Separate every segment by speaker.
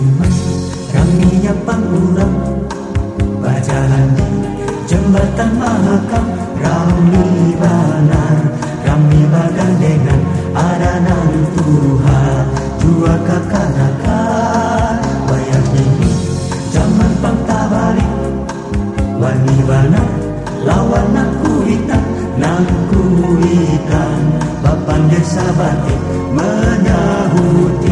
Speaker 1: menyapang urang Berjalan di jembatan mahakam Rami banar, rami badan dengan Adanan Tuhan. Jua kakanakan Bayar ini zaman pang tabalik Wani banar, lawan aku hitam Nangku hitam. Bapan desa batik Menyahuti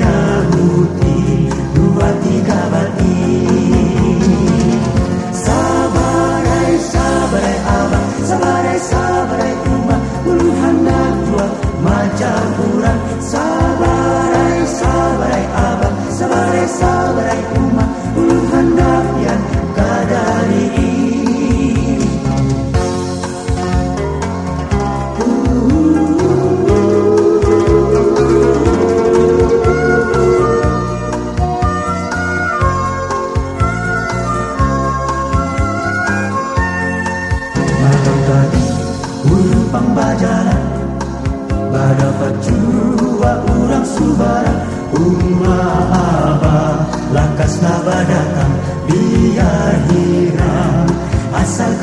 Speaker 1: Malam tadi ulun pembajaran Berdapat jua orang subara. Umah abah lakas naba datang Biar hiram. Asal